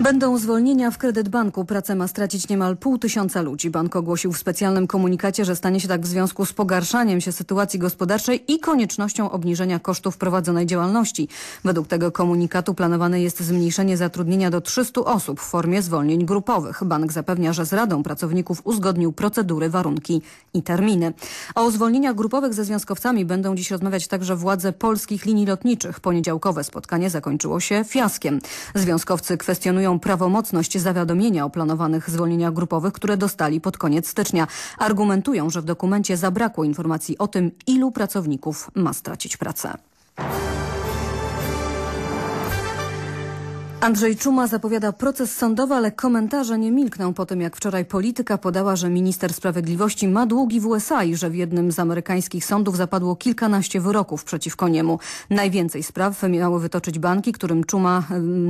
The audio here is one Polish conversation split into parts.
Będą zwolnienia w kredyt banku. Pracę ma stracić niemal pół tysiąca ludzi. Bank ogłosił w specjalnym komunikacie, że stanie się tak w związku z pogarszaniem się sytuacji gospodarczej i koniecznością obniżenia kosztów prowadzonej działalności. Według tego komunikatu planowane jest zmniejszenie zatrudnienia do 300 osób w formie zwolnień grupowych. Bank zapewnia, że z Radą Pracowników uzgodnił procedury, warunki i terminy. O zwolnieniach grupowych ze związkowcami będą dziś rozmawiać także władze polskich linii lotniczych. Poniedziałkowe spotkanie zakończyło się fiaskiem. Związkowcy kwestionują prawomocność zawiadomienia o planowanych zwolnieniach grupowych, które dostali pod koniec stycznia. Argumentują, że w dokumencie zabrakło informacji o tym, ilu pracowników ma stracić pracę. Andrzej Czuma zapowiada proces sądowy, ale komentarze nie milkną po tym, jak wczoraj polityka podała, że minister sprawiedliwości ma długi w USA i że w jednym z amerykańskich sądów zapadło kilkanaście wyroków przeciwko niemu. Najwięcej spraw miały wytoczyć banki, którym Czuma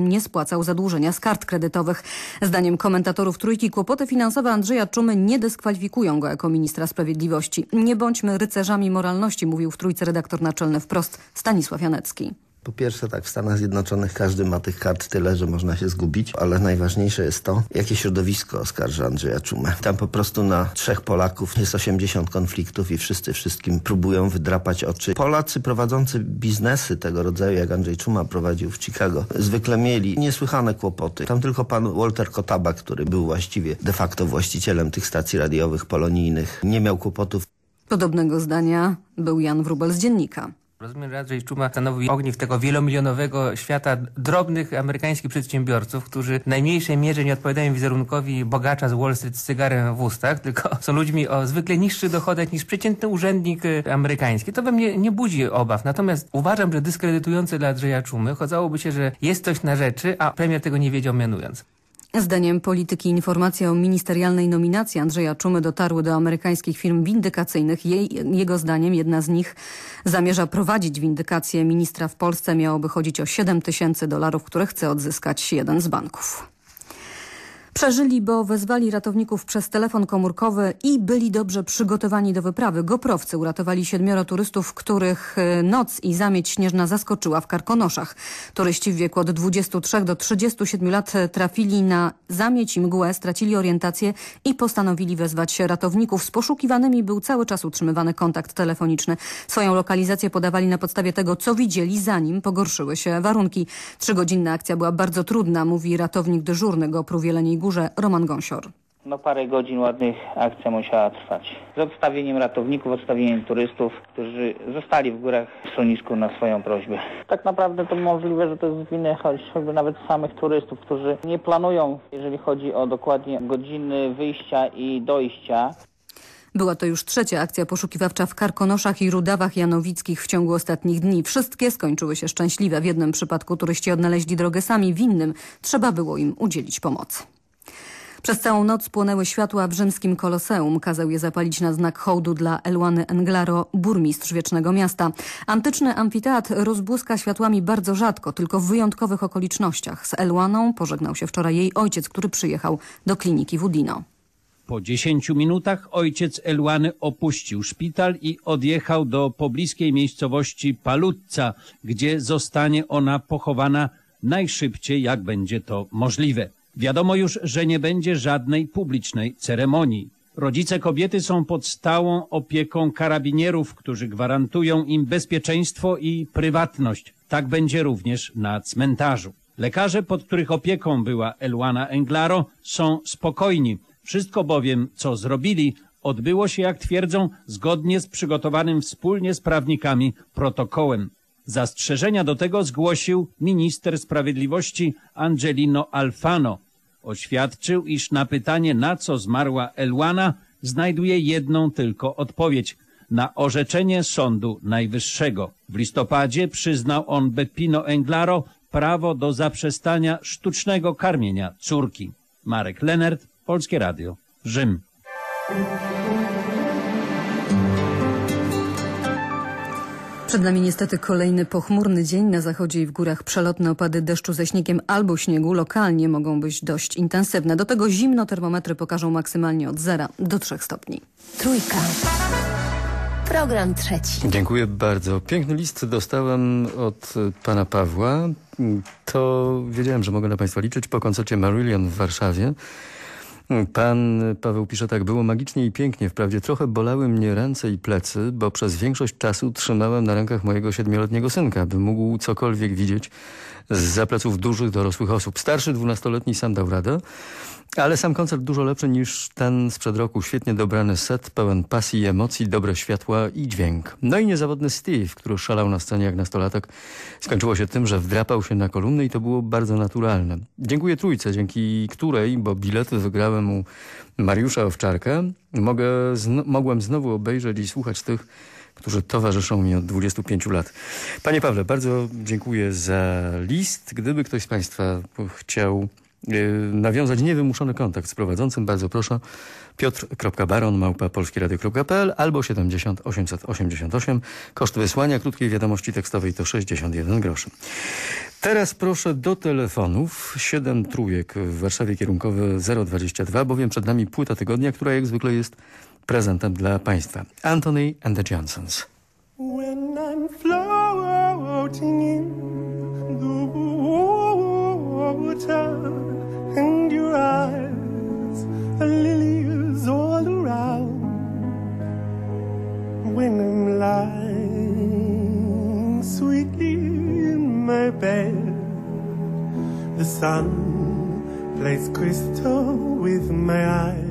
nie spłacał zadłużenia z kart kredytowych. Zdaniem komentatorów Trójki kłopoty finansowe Andrzeja Czumy nie dyskwalifikują go jako ministra sprawiedliwości. Nie bądźmy rycerzami moralności, mówił w Trójce redaktor naczelny wprost Stanisław Janecki. Po pierwsze, tak, w Stanach Zjednoczonych każdy ma tych kart tyle, że można się zgubić, ale najważniejsze jest to, jakie środowisko oskarża Andrzeja Czumę. Tam po prostu na trzech Polaków jest 80 konfliktów i wszyscy wszystkim próbują wydrapać oczy. Polacy prowadzący biznesy tego rodzaju, jak Andrzej Czuma prowadził w Chicago, zwykle mieli niesłychane kłopoty. Tam tylko pan Walter Kotaba, który był właściwie de facto właścicielem tych stacji radiowych polonijnych, nie miał kłopotów. Podobnego zdania był Jan Wrubel z Dziennika. Rozumiem, że Andrzej Czuma stanowi ogniw tego wielomilionowego świata drobnych amerykańskich przedsiębiorców, którzy w najmniejszej mierze nie odpowiadają wizerunkowi bogacza z Wall Street z cygarem w ustach, tylko są ludźmi o zwykle niższych dochodach niż przeciętny urzędnik y, amerykański. To we mnie nie budzi obaw. Natomiast uważam, że dyskredytujące dla Andrzeja Czumy chodzałoby się, że jest coś na rzeczy, a premier tego nie wiedział mianując. Zdaniem polityki informacje o ministerialnej nominacji Andrzeja Czumy dotarły do amerykańskich firm windykacyjnych. Jej, jego zdaniem jedna z nich zamierza prowadzić windykację ministra w Polsce. Miałoby chodzić o 7 tysięcy dolarów, które chce odzyskać jeden z banków. Przeżyli, bo wezwali ratowników przez telefon komórkowy i byli dobrze przygotowani do wyprawy. Goprowcy uratowali siedmioro turystów, których e, noc i zamieć śnieżna zaskoczyła w Karkonoszach. Turyści w wieku od 23 do 37 lat trafili na zamieć i mgłę, stracili orientację i postanowili wezwać ratowników. Z poszukiwanymi był cały czas utrzymywany kontakt telefoniczny. Swoją lokalizację podawali na podstawie tego, co widzieli, zanim pogorszyły się warunki. Trzygodzinna akcja była bardzo trudna, mówi ratownik dyżurny GoPru w Jeleniej Górze Roman Gąsior. No parę godzin ładnych akcja musiała trwać. Z odstawieniem ratowników, odstawieniem turystów, którzy zostali w górach w schronisku na swoją prośbę. Tak naprawdę to możliwe, że to jest winy choćby nawet samych turystów, którzy nie planują, jeżeli chodzi o dokładnie godziny wyjścia i dojścia. Była to już trzecia akcja poszukiwawcza w Karkonoszach i Rudawach Janowickich w ciągu ostatnich dni. Wszystkie skończyły się szczęśliwe. W jednym przypadku turyści odnaleźli drogę sami, w innym trzeba było im udzielić pomocy. Przez całą noc płonęły światła w rzymskim koloseum. Kazał je zapalić na znak hołdu dla Elłany Englaro, burmistrz Wiecznego Miasta. Antyczny amfiteatr rozbłyska światłami bardzo rzadko, tylko w wyjątkowych okolicznościach. Z Elłaną pożegnał się wczoraj jej ojciec, który przyjechał do kliniki w Udino. Po dziesięciu minutach ojciec Elłany opuścił szpital i odjechał do pobliskiej miejscowości Paluzza, gdzie zostanie ona pochowana najszybciej, jak będzie to możliwe. Wiadomo już, że nie będzie żadnej publicznej ceremonii. Rodzice kobiety są pod stałą opieką karabinierów, którzy gwarantują im bezpieczeństwo i prywatność. Tak będzie również na cmentarzu. Lekarze, pod których opieką była Elwana Englaro, są spokojni. Wszystko bowiem, co zrobili, odbyło się, jak twierdzą, zgodnie z przygotowanym wspólnie z prawnikami protokołem. Zastrzeżenia do tego zgłosił minister sprawiedliwości Angelino Alfano. Oświadczył, iż na pytanie, na co zmarła Elwana, znajduje jedną tylko odpowiedź na orzeczenie Sądu Najwyższego. W listopadzie przyznał on Beppino Englaro prawo do zaprzestania sztucznego karmienia córki. Marek Lenert, Polskie Radio, Rzym. Przed nami niestety kolejny pochmurny dzień. Na zachodzie i w górach przelotne opady deszczu ze śniegiem albo śniegu lokalnie mogą być dość intensywne. Do tego zimno termometry pokażą maksymalnie od 0 do 3 stopni. Trójka. Program trzeci. Dziękuję bardzo. Piękny list dostałem od pana Pawła. to wiedziałem, że mogę na Państwa liczyć po koncercie Marillion w Warszawie. Pan Paweł pisze tak, było magicznie i pięknie, wprawdzie trochę bolały mnie ręce i plecy, bo przez większość czasu trzymałem na rękach mojego siedmioletniego synka, by mógł cokolwiek widzieć z pleców dużych, dorosłych osób. Starszy, dwunastoletni sam dał radę, ale sam koncert dużo lepszy niż ten sprzed roku. Świetnie dobrany set, pełen pasji emocji, dobre światła i dźwięk. No i niezawodny Steve, który szalał na scenie jak nastolatek. Skończyło się tym, że wdrapał się na kolumny i to było bardzo naturalne. Dziękuję trójce, dzięki której, bo bilety wygrałem u Mariusza Owczarka, mogę, mogłem znowu obejrzeć i słuchać tych, którzy towarzyszą mi od 25 lat. Panie Pawle, bardzo dziękuję za list. Gdyby ktoś z Państwa chciał nawiązać niewymuszony kontakt z prowadzącym, bardzo proszę piotr.baron małpa polskieradio.pl albo 70 888. Koszt wysłania krótkiej wiadomości tekstowej to 61 groszy. Teraz proszę do telefonów 7 trójek w Warszawie kierunkowy 022, bowiem przed nami płyta tygodnia, która jak zwykle jest prezentem dla Państwa. Anthony and the Johnsons. When I'm floating bed, the sun plays crystal with my eyes.